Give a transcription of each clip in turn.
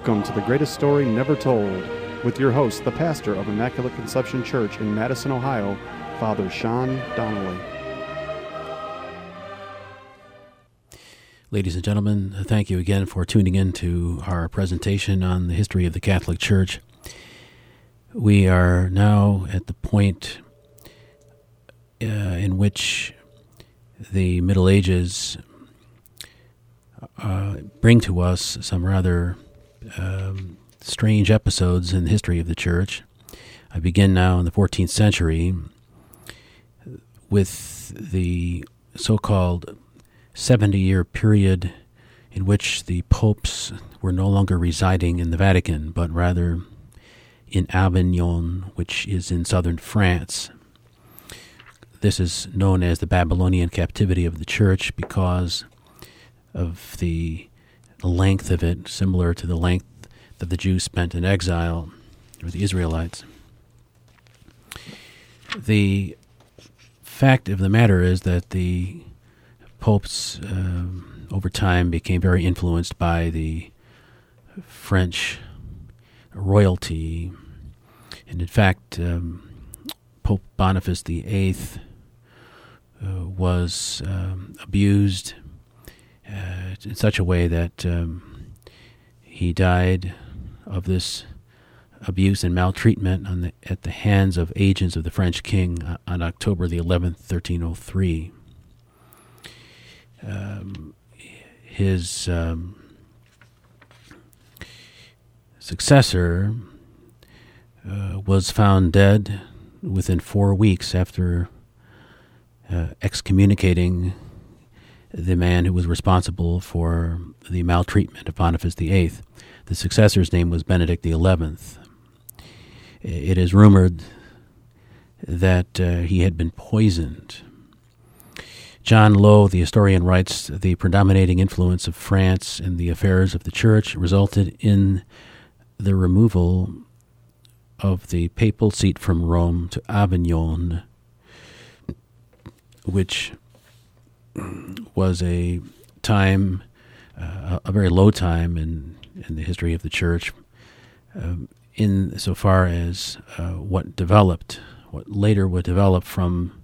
Welcome to the greatest story never told with your host, the pastor of Immaculate Conception Church in Madison, Ohio, Father Sean Donnelly. Ladies and gentlemen, thank you again for tuning in to our presentation on the history of the Catholic Church. We are now at the point uh, in which the Middle Ages uh, bring to us some rather um, strange episodes in the history of the Church. I begin now in the 14th century with the so called 70 year period in which the popes were no longer residing in the Vatican, but rather in Avignon, which is in southern France. This is known as the Babylonian captivity of the church because of the length of it, similar to the length that the Jews spent in exile, or the Israelites. The fact of the matter is that the popes, uh, over time, became very influenced by the French royalty. And in fact, um, Pope Boniface VIII uh, was um, abused uh, in such a way that um, he died of this abuse and maltreatment the, at the hands of agents of the French king on October the 11th, 1303. Um, his um, successor uh, was found dead within four weeks after uh, excommunicating the man who was responsible for the maltreatment of Boniface VIII. The successor's name was Benedict XI. It is rumored that uh, he had been poisoned. John Laux, the historian, writes the predominating influence of France in the affairs of the church resulted in the removal of the papal seat from Rome to Avignon, which was a time, uh, a very low time in, in the history of the church, um, in so far as uh, what developed, what later would develop from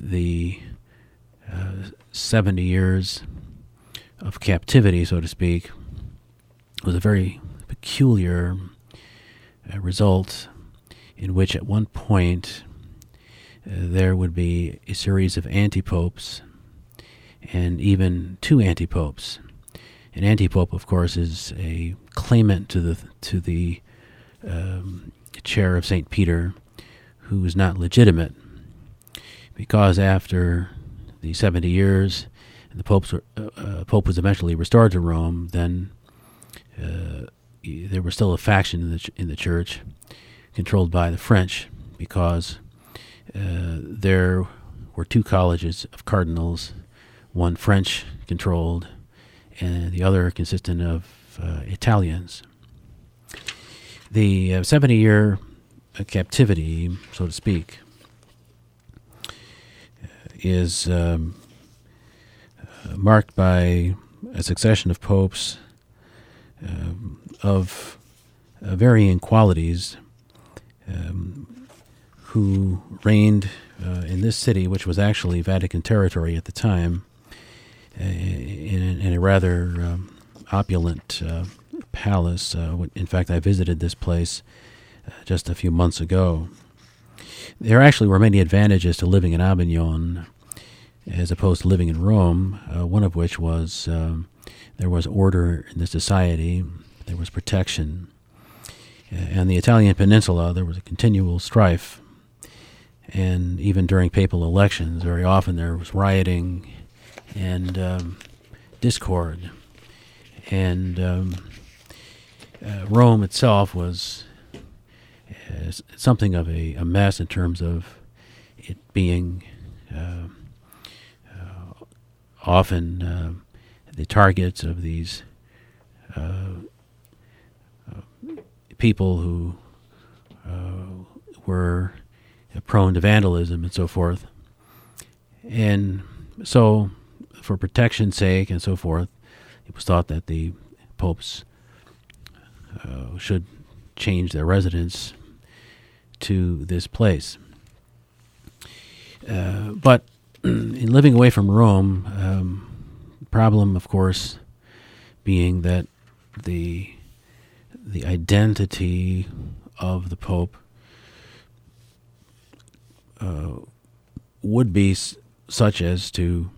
the uh, 70 years of captivity, so to speak, was a very peculiar uh, result in which at one point there would be a series of anti-popes and even two anti-popes. An anti-pope, of course, is a claimant to the to the um, chair of Saint Peter, who is not legitimate, because after the seventy years, the popes were, uh, uh, pope was eventually restored to Rome. Then uh, there was still a faction in the ch- in the church controlled by the French, because uh, there were two colleges of cardinals, one French controlled, and the other consisting of uh, Italians. The uh, 70 year captivity, so to speak, is um, marked by a succession of popes um, of uh, varying qualities um, who reigned uh, in this city, which was actually Vatican territory at the time, uh, in, in, a rather um, opulent uh, palace. Uh, in fact, I visited this place uh, just a few months ago. There actually were many advantages to living in Avignon as opposed to living in Rome, uh, one of which was um, there was order in the society, there was protection. And the Italian peninsula, there was a continual strife and even during papal elections, very often there was rioting and um, discord. And um, uh, Rome itself was uh, something of a, a, mess in terms of it being uh, uh often uh, the targets of these uh, people who were prone to vandalism and so forth. And so, for protection's sake and so forth, it was thought that the popes uh, should change their residence to this place. Uh, but in living away from Rome, um, problem, of course, being that the the identity of the Pope uh, would be s- such as to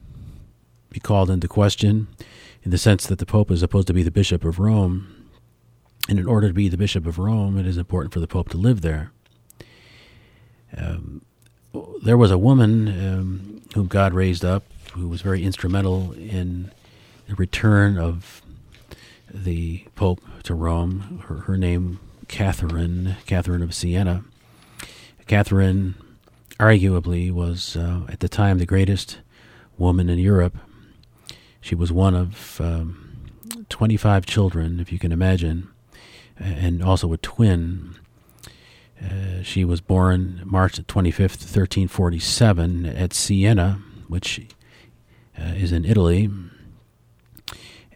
be called into question in the sense that the Pope is supposed to be the Bishop of Rome. And in order to be the Bishop of Rome, it is important for the Pope to live there. Um, there was a woman um, whom God raised up who was very instrumental in the return of the Pope to Rome. Her, her name, Catherine, Catherine of Siena. Catherine, arguably, was uh, at the time the greatest woman in Europe. She was one of um, 25 children, if you can imagine, and also a twin. Uh, she was born March 25th, 1347, at Siena, which uh, is in Italy.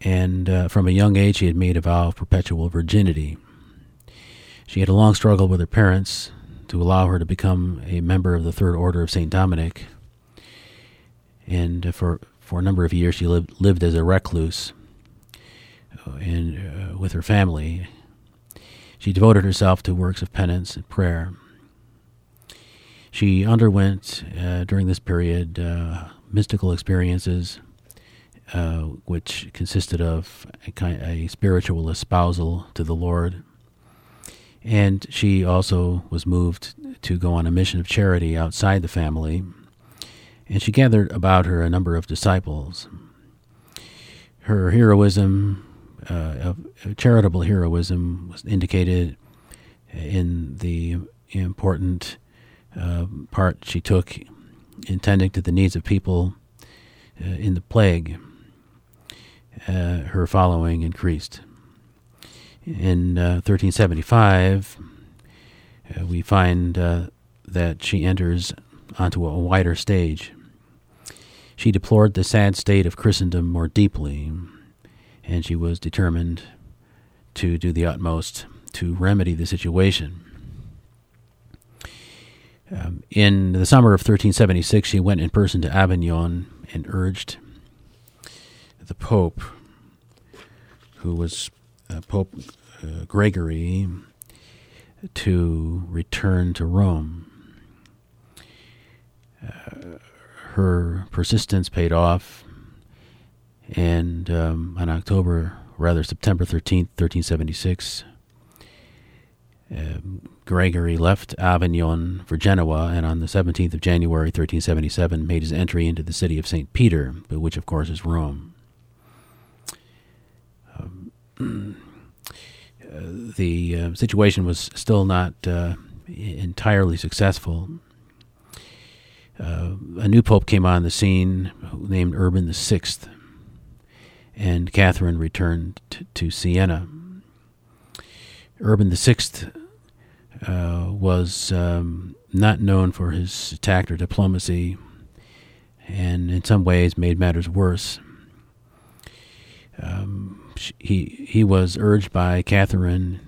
And uh, from a young age, she had made a vow of perpetual virginity. She had a long struggle with her parents to allow her to become a member of the Third Order of St. Dominic. And uh, for, for a number of years, she lived, lived as a recluse uh, and, uh, with her family. She devoted herself to works of penance and prayer. She underwent, uh, during this period, uh, mystical experiences, uh, which consisted of a, kind, a spiritual espousal to the Lord. And she also was moved to go on a mission of charity outside the family. And she gathered about her a number of disciples. Her heroism, uh, charitable heroism, was indicated in the important uh, part she took in tending to the needs of people uh, in the plague. Uh, her following increased. In 1375, uh, uh, we find uh, that she enters onto a wider stage. She deplored the sad state of Christendom more deeply, and she was determined to do the utmost to remedy the situation. Um, in the summer of 1376, she went in person to Avignon and urged the Pope, who was uh, Pope uh, Gregory, to return to Rome. Uh, her persistence paid off, and um, on October, rather September 13th, 1376, um, Gregory left Avignon for Genoa, and on the 17th of January, 1377, made his entry into the city of St. Peter, but which, of course, is Rome. Um, the uh, situation was still not uh, entirely successful. Uh, a new pope came on the scene named Urban VI, and Catherine returned t- to Siena. Urban VI uh, was um, not known for his tact or diplomacy, and in some ways made matters worse. Um, he he was urged by Catherine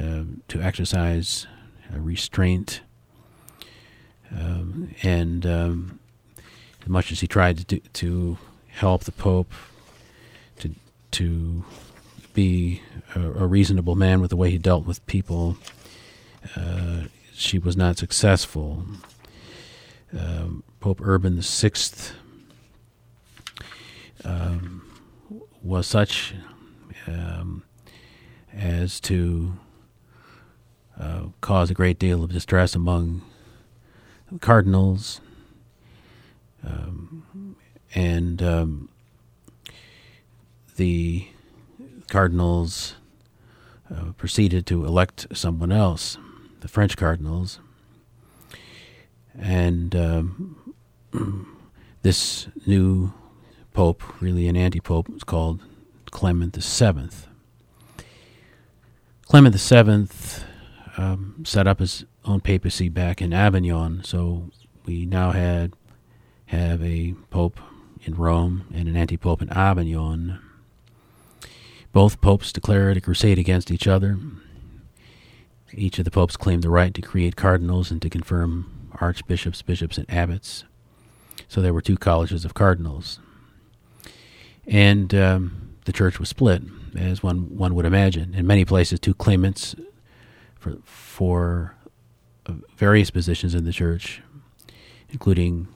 uh, to exercise restraint, um, and um, as much as he tried to do, to help the Pope to to be a, a, reasonable man with the way he dealt with people, uh, she was not successful. Um, Pope Urban VI um, was such um, as to uh, cause a great deal of distress among cardinals um, and um, the cardinals uh, proceeded to elect someone else, the French cardinals, and um, this new pope, really an anti-pope, was called Clement the Seventh. Clement the Seventh um, set up his own papacy back in Avignon, so we now had have a pope in Rome and an anti-pope in Avignon. both popes declared a crusade against each other. Each of the popes claimed the right to create cardinals and to confirm archbishops, bishops, and abbots. So there were two colleges of cardinals. And um, the church was split, as one, one would imagine. In many places, two claimants for, for uh, various positions in the church, including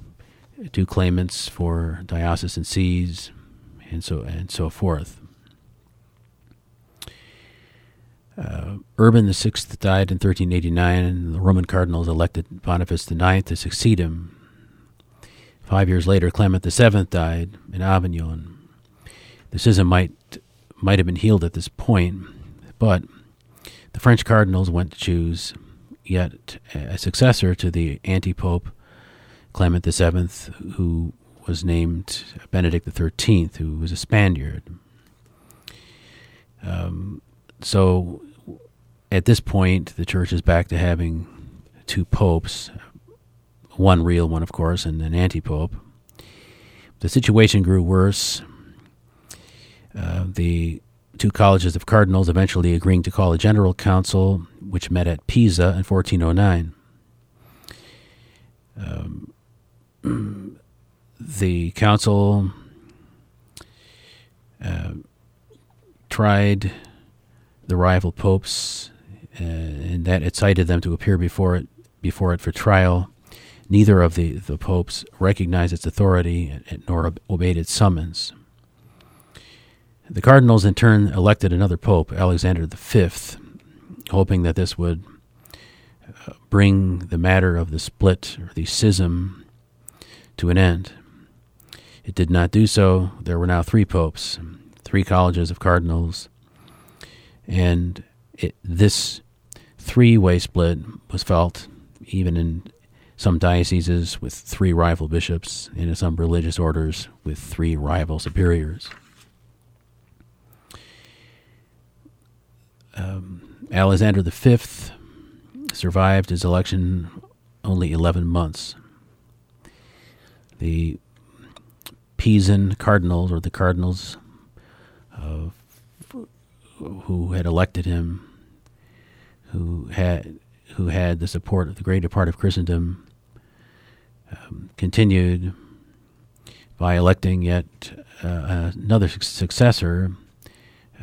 two claimants for diocesan sees, and so and so forth. Uh, Urban VI died in 1389, and the Roman cardinals elected Boniface IX to succeed him. Five years later, Clement VII died in Avignon. The schism might might have been healed at this point, but the French cardinals went to choose yet a successor to the anti-pope Clement VII, who was named Benedict XIII, who was a Spaniard. Um, so at this point, the church is back to having two popes, one real one, of course, and an anti pope. The situation grew worse. Uh, the two colleges of cardinals eventually agreeing to call a general council, which met at Pisa in 1409. Um, the council uh, tried the rival popes, uh, and that it cited them to appear before it before it for trial. Neither of the, the popes recognized its authority nor obeyed its summons. The cardinals in turn elected another pope, Alexander V, hoping that this would uh, bring the matter of the split or the schism to an end. It did not do so. There were now three popes, three colleges of cardinals, and it, this three way split was felt even in some dioceses with three rival bishops, and in some religious orders with three rival superiors. Um, Alexander V survived his election only 11 months. The Pisan cardinals, or the cardinals uh, who had elected him, who had who had the support of the greater part of Christendom, um, continued by electing yet uh, another successor,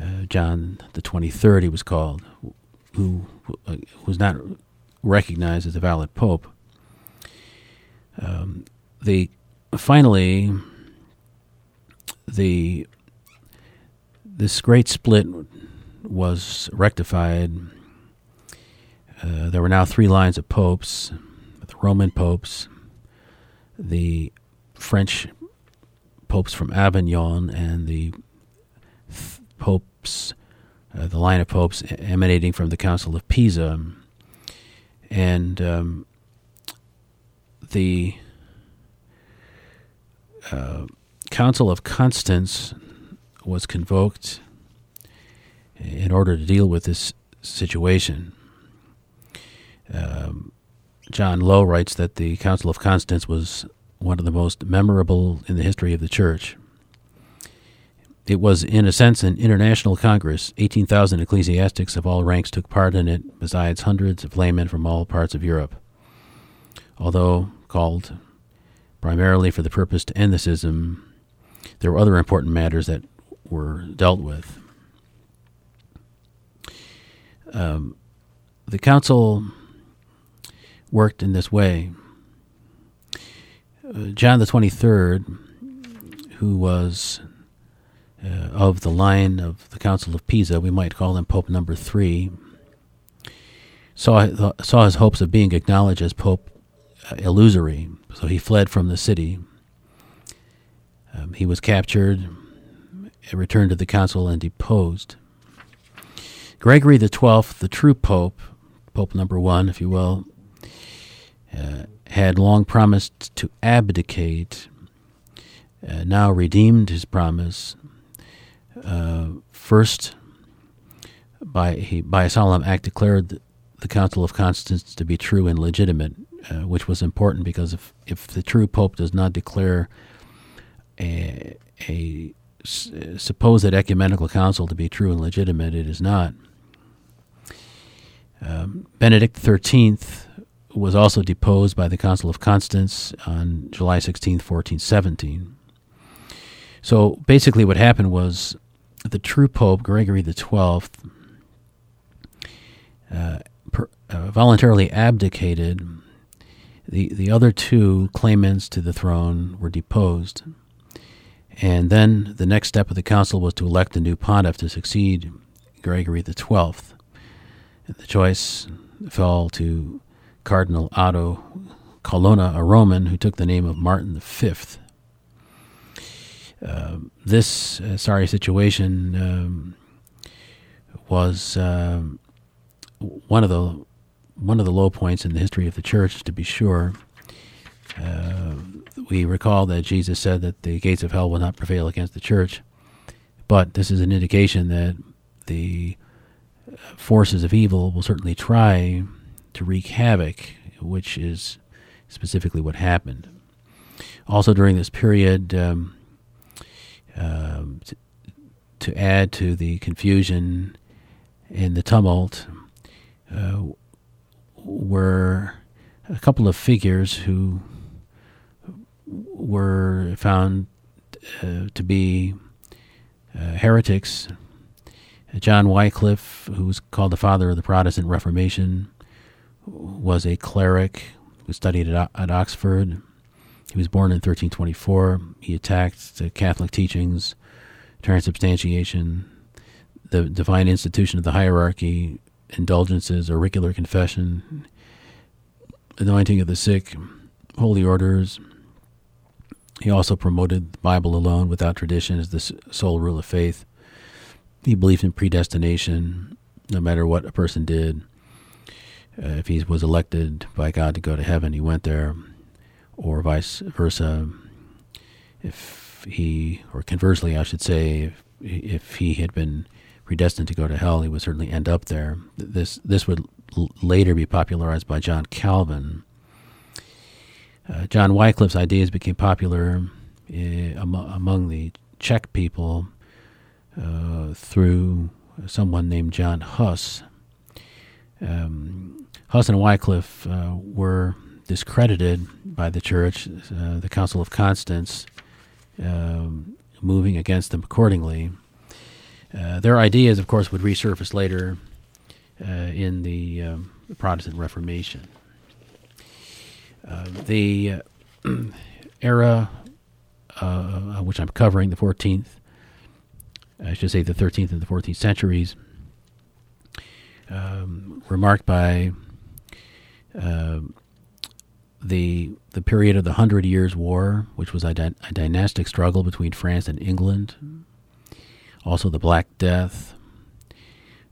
uh, John the Twenty Third. He was called, who uh, was not recognized as a valid pope. Um, the finally the this great split was rectified. Uh, there were now three lines of popes: the Roman popes, the French popes from Avignon, and the popes, uh, the line of popes emanating from the Council of Pisa, and um, the uh, Council of Constance was convoked in order to deal with this situation. Um, John Laux writes that the Council of Constance was one of the most memorable in the history of the Church. It was, in a sense, an international congress. 18,000 ecclesiastics of all ranks took part in it, besides hundreds of laymen from all parts of Europe. Although called primarily for the purpose to end the schism, there were other important matters that were dealt with. Um, the council worked in this way. Uh, John the 23rd, who was uh, of the line of the Council of Pisa, we might call him Pope number three, saw, saw his hopes of being acknowledged as Pope uh, illusory, so he fled from the city. Um, he was captured, returned to the council, and deposed. Gregory XII, the true pope, Pope number one, if you will, uh, had long promised to abdicate, uh, now redeemed his promise, uh, first by, he, by a solemn act declared the Council of Constance to be true and legitimate, uh, which was important because if, if the true pope does not declare a, a supposed ecumenical council to be true and legitimate, it is not. Um, Benedict XIII was also deposed by the Council of Constance on July 16, 1417. So basically, what happened was the true Pope, Gregory XII, uh, per, uh, voluntarily abdicated. The, the other two claimants to the throne were deposed. And then the next step of the council was to elect a new pontiff to succeed Gregory XII. The choice fell to Cardinal Otto Colonna, a Roman who took the name of Martin V. Uh, this uh, sorry situation um, was uh, one of the one of the low points in the history of the church, to be sure. Uh, we recall that Jesus said that the gates of hell will not prevail against the church, but this is an indication that the forces of evil will certainly try to wreak havoc, which is specifically what happened. Also, during this period, um, uh, to, to, add to the confusion and the tumult, uh, were a couple of figures who were found uh, to be uh, heretics. John Wycliffe, who was called the father of the Protestant Reformation, was a cleric who studied at, at Oxford. He was born in 1324. He attacked the Catholic teachings, transubstantiation, the divine institution of the hierarchy, indulgences, auricular confession, anointing of the sick, holy orders. He also promoted the Bible alone without tradition as the sole rule of faith. He believed in predestination, no matter what a person did. Uh, if he was elected by God to go to heaven, he went there, or vice versa. If he, or conversely, I should say, if, if he had been predestined to go to hell, he would certainly end up there. This this would l- later be popularized by John Calvin. Uh, John Wycliffe's ideas became popular uh, am- among the Czech people uh, through someone named John Huss. Um, Huss and Wycliffe uh, were discredited by the church, uh, the Council of Constance, um, moving against them accordingly. Uh, their ideas, of course, would resurface later uh, in the, um, Protestant Reformation. Uh, the era which I'm covering, the 14th, I should say the 13th and the 14th centuries, um, were marked by uh, the the period of the Hundred Years' War, which was a, dy- a, dynastic struggle between France and England. Also, the Black Death,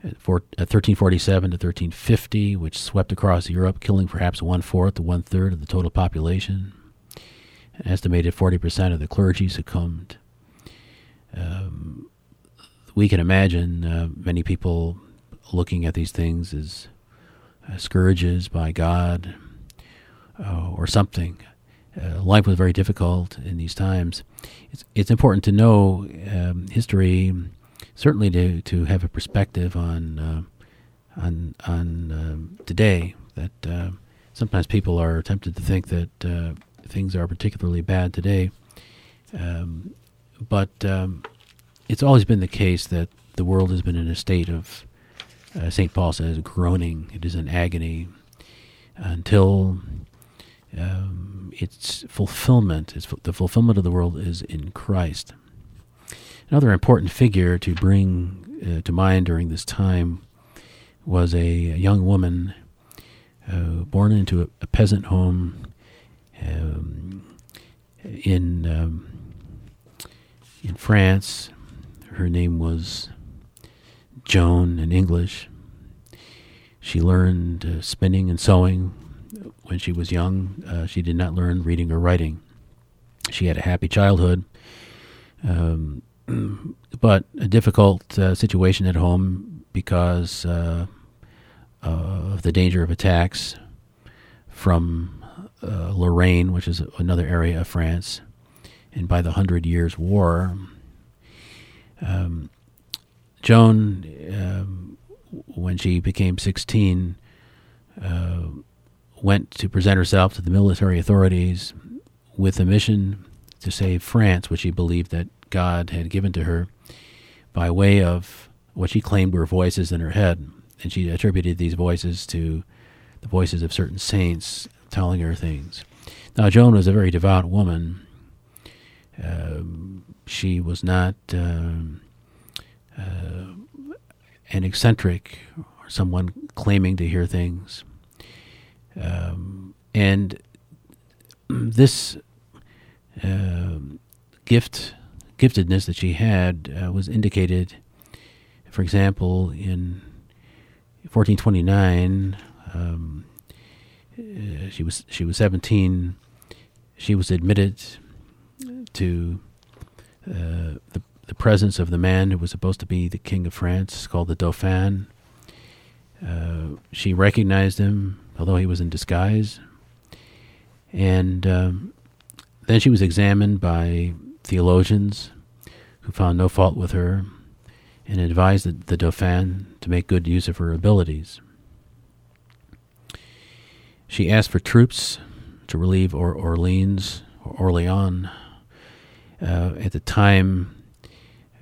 at, four, at 1347 to 1350, which swept across Europe, killing perhaps one fourth to one third of the total population. An estimated 40% of the clergy succumbed. Um, we can imagine uh, many people looking at these things as uh, scourges by God uh, or something. Uh, life was very difficult in these times. It's, it's important to know um, history, certainly to, to have a perspective on uh, on on um, today. That uh, sometimes people are tempted to think that uh, things are particularly bad today, um, but um, it's always been the case that the world has been in a state of uh, St. Paul says, groaning. It is an agony until um, its fulfillment, its, the fulfillment of the world is in Christ. Another important figure to bring uh, to mind during this time was a, a young woman uh, born into a, a peasant home um, in um, in France. Her name was Joan in English. She learned uh, spinning and sewing when she was young. Uh, she did not learn reading or writing. She had a happy childhood, um, but a difficult uh, situation at home because uh, of the danger of attacks from uh, Lorraine, which is another area of France, and by the Hundred Years' War. Um, Joan, um, when she became 16, uh, went to present herself to the military authorities with a mission to save France, which she believed that God had given to her by way of what she claimed were voices in her head. And she attributed these voices to the voices of certain saints telling her things. Now, Joan was a very devout woman. Um, she was not um, uh, an eccentric or someone claiming to hear things. Um, and this uh, gift, giftedness that she had uh, was indicated, for example, in 1429. Um, uh, she was she was 17. She was admitted to uh, the the presence of the man who was supposed to be the king of France, called the Dauphin. Uh, she recognized him, although he was in disguise. And um, then she was examined by theologians who found no fault with her and advised the, the Dauphin to make good use of her abilities. She asked for troops to relieve or- Orleans or Orleans. Uh, at the time,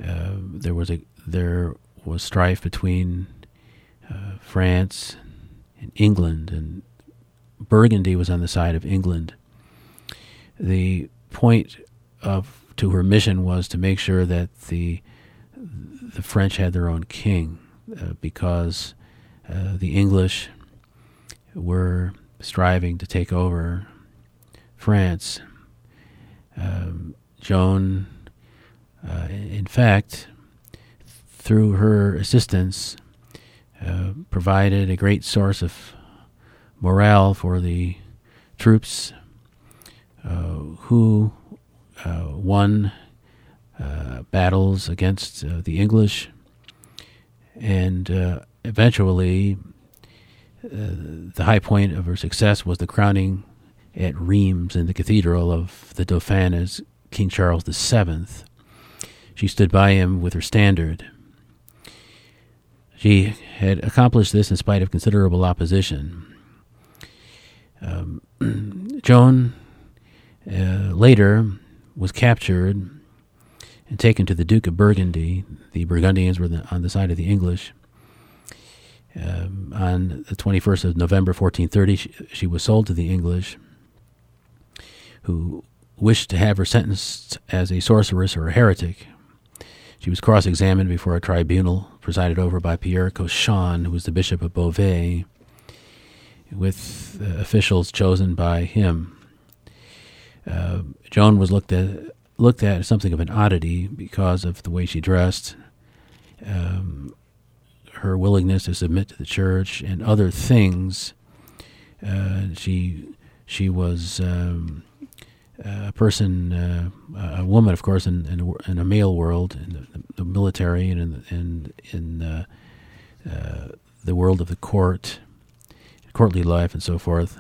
uh, there was a there was strife between uh, France and England, and Burgundy was on the side of England. The point of to her mission was to make sure that the the French had their own king, uh, because uh, the English were striving to take over France. Um, Joan uh, in fact, through her assistance, uh, provided a great source of morale for the troops uh, who uh, won uh, battles against the English, and eventually, the high point of her success was the crowning at Rheims in the cathedral of the Dauphin as King Charles VII. She stood by him with her standard. She had accomplished this in spite of considerable opposition. Um, Joan uh, later was captured and taken to the Duke of Burgundy. The Burgundians were the, on the side of the English. Um, on the 21st of November 1430, she, she was sold to the English, who wished to have her sentenced as a sorceress or a heretic. She was cross examined before a tribunal presided over by Pierre Cauchon, who was the Bishop of Beauvais, with uh, officials chosen by him. Uh, Joan was looked at looked at as something of an oddity because of the way she dressed, um, her willingness to submit to the church, and other things. Uh, she she was um, a person, uh, a woman, of course, in, in, a, in a male world, in the, the military, and in, in, in uh, uh, the world of the court, courtly life, and so forth.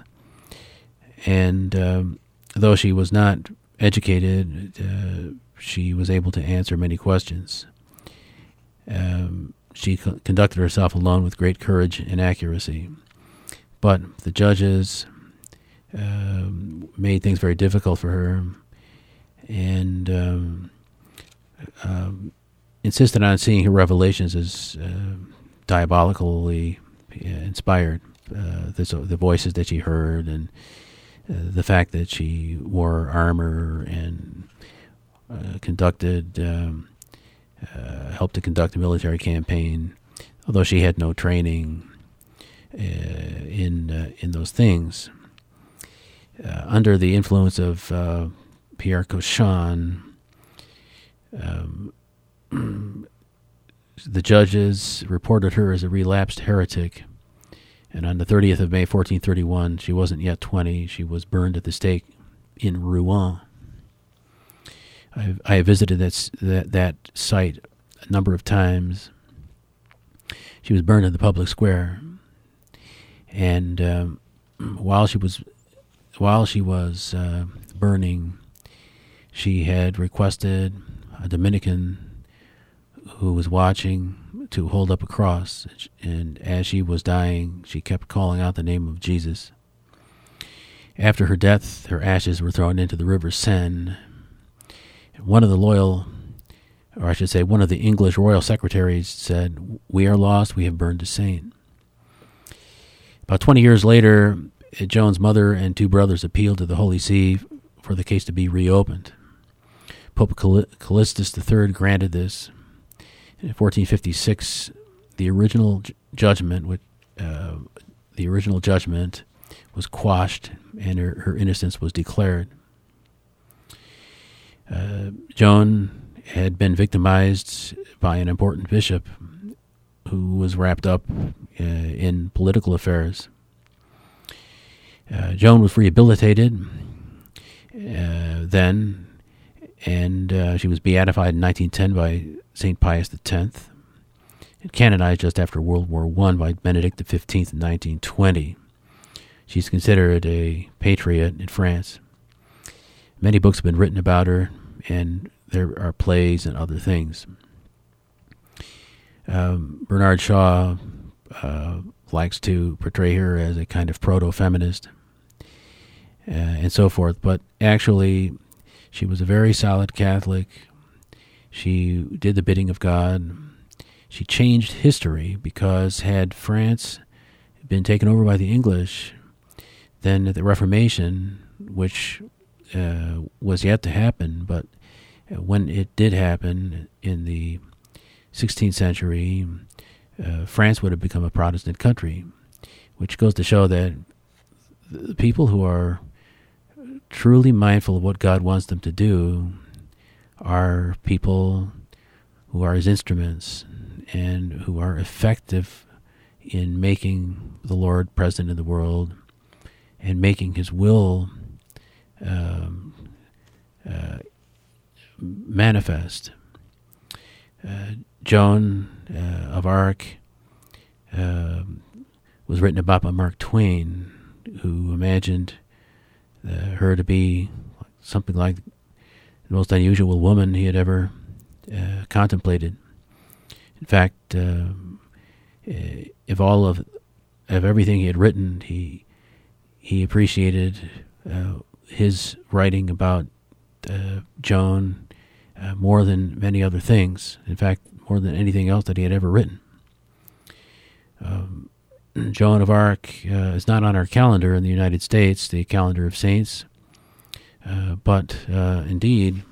And um, though she was not educated, uh, she was able to answer many questions. Um, she co- conducted herself alone with great courage and accuracy. But the judges, um, made things very difficult for her, and um, um, insisted on seeing her revelations as uh, diabolically uh, inspired. Uh, the, the voices that she heard, and uh, the fact that she wore armor and uh, conducted, um, uh, helped to conduct a military campaign, although she had no training in in those things uh, under the influence of uh, Pierre Cauchon, um, the judges reported her as a relapsed heretic. And on the 30th of May, 1431, she wasn't yet 20. She was burned at the stake in Rouen. I, I visited that, that, that site a number of times. She was burned in the public square. And um, while she was while she was uh, burning, she had requested a Dominican who was watching to hold up a cross, and as she was dying, she kept calling out the name of Jesus. After her death, her ashes were thrown into the river Seine. One of the loyal, or I should say, one of the English royal secretaries said, We are lost, we have burned a saint. About 20 years later, Joan's mother and two brothers appealed to the Holy See for the case to be reopened. Pope Callistus III granted this. In 1456, the original judgment, uh, the original judgment, was quashed, and her, her innocence was declared. Uh, Joan had been victimized by an important bishop who was wrapped up uh, in political affairs. Uh, Joan was rehabilitated uh, then, and uh, she was beatified in 1910 by St. Pius X, and canonized just after World War I by Benedict XV in 1920. She's considered a patriot in France. Many books have been written about her, and there are plays and other things. Um, Bernard Shaw uh, likes to portray her as a kind of proto feminist uh, and so forth, but actually, she was a very solid Catholic. She did the bidding of God. She changed history because had France been taken over by the English, then the Reformation, which uh, was yet to happen, but when it did happen in the 16th century, uh, France would have become a Protestant country, which goes to show that the people who are truly mindful of what God wants them to do are people who are His instruments and who are effective in making the Lord present in the world and making His will um, uh, manifest. Uh, Joan uh, of Arc um, was written about by Mark Twain, who imagined uh, her to be something like the most unusual woman he had ever uh, contemplated. In fact, uh, if all of of everything he had written, he he appreciated uh, his writing about uh, Joan uh, more than many other things. In fact, more than anything else that he had ever written. Um, Joan of Arc uh, is not on our calendar in the United States, the calendar of saints, uh, but uh, indeed,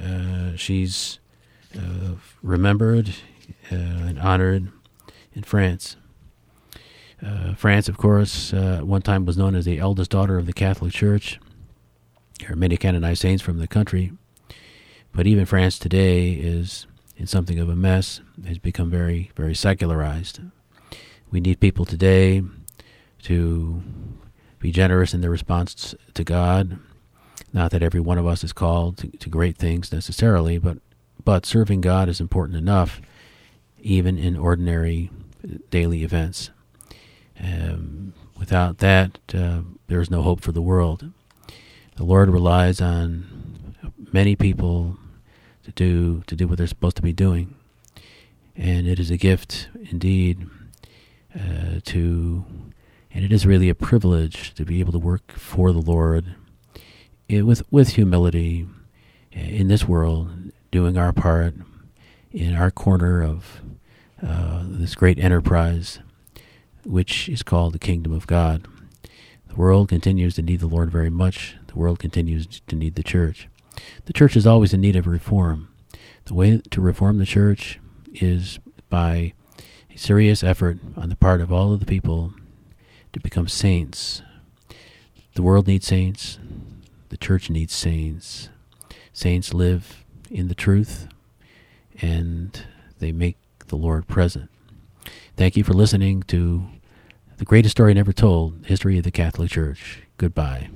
uh, she's uh, remembered and honored in France. France, of course, at one time was known as the eldest daughter of the Catholic Church. There are many canonized saints from the country, but even France today is in something of a mess, has become very, very secularized. We need people today to be generous in their response to God. Not that every one of us is called to, to great things necessarily, but but serving God is important enough, even in ordinary daily events. Um, without that, uh, there is no hope for the world. The Lord relies on many people to do to do what they're supposed to be doing, and it is a gift indeed uh, to, and it is really a privilege to be able to work for the Lord it, with with humility uh, in this world, doing our part in our corner of uh, this great enterprise, which is called the kingdom of God. The world continues to need the Lord very much. The world continues to need the church. The church is always in need of reform. The way to reform the church is by a serious effort on the part of all of the people to become saints. The world needs saints. The church needs saints. Saints live in the truth and they make the Lord present. Thank you for listening to the greatest story never told, History of the Catholic Church. Goodbye.